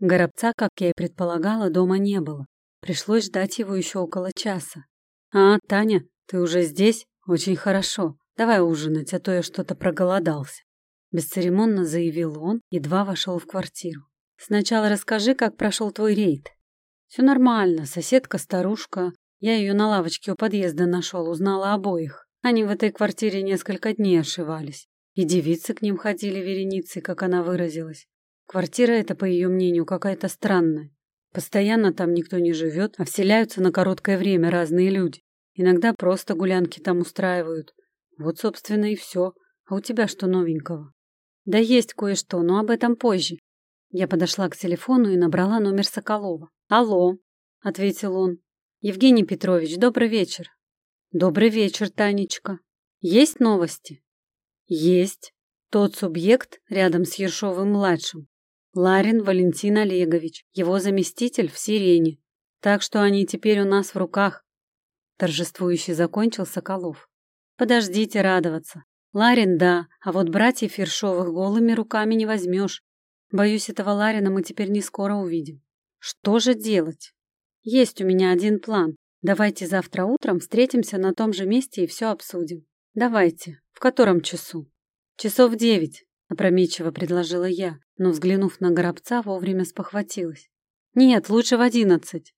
Горобца, как я и предполагала, дома не было. Пришлось ждать его еще около часа. «А, Таня, ты уже здесь? Очень хорошо. Давай ужинать, а то я что-то проголодался». Бесцеремонно заявил он, едва вошел в квартиру. «Сначала расскажи, как прошел твой рейд». «Все нормально. Соседка-старушка. Я ее на лавочке у подъезда нашел, узнала обоих. Они в этой квартире несколько дней ошивались. И девицы к ним ходили вереницей, как она выразилась. Квартира эта, по ее мнению, какая-то странная. Постоянно там никто не живет, а вселяются на короткое время разные люди. Иногда просто гулянки там устраивают. Вот, собственно, и все. А у тебя что новенького? Да есть кое-что, но об этом позже. Я подошла к телефону и набрала номер Соколова. «Алло», — ответил он. «Евгений Петрович, добрый вечер». «Добрый вечер, Танечка. Есть новости?» «Есть. Тот субъект рядом с Ершовым-младшим Ларин Валентин Олегович, его заместитель в Сирене. Так что они теперь у нас в руках. Торжествующе закончил Соколов. Подождите радоваться. Ларин, да, а вот братьев Ершовых голыми руками не возьмешь. Боюсь, этого Ларина мы теперь не скоро увидим. Что же делать? Есть у меня один план. Давайте завтра утром встретимся на том же месте и все обсудим. Давайте. В котором часу? Часов девять, опрометчиво предложила я, но, взглянув на Горобца, вовремя спохватилась. «Нет, лучше в одиннадцать.